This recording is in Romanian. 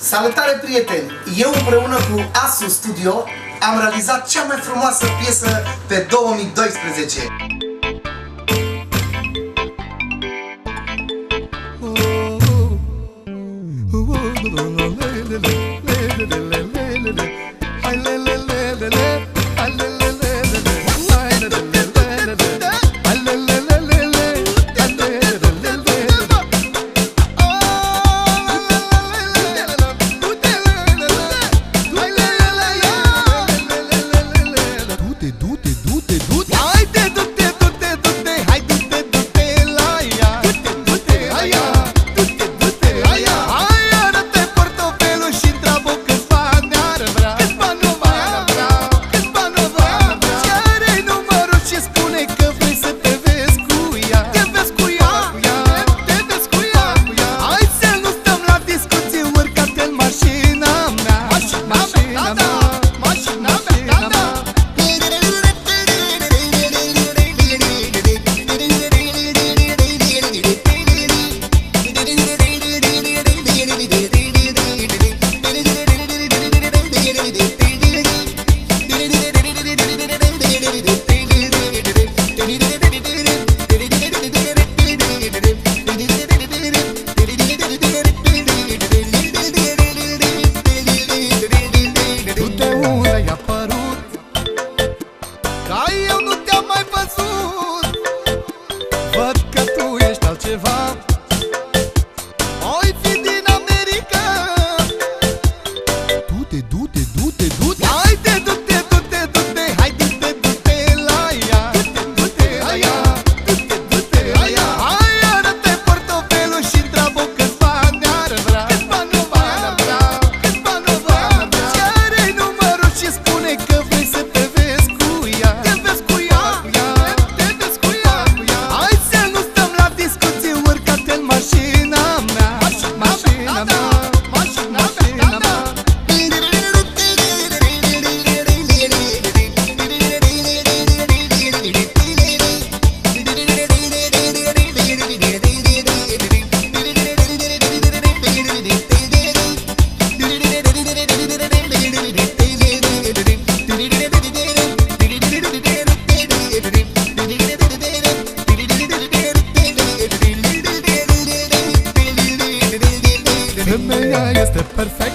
Salutare prieteni! Eu împreună cu Asu Studio am realizat cea mai frumoasă piesă pe 2012. Hai, se is the perfect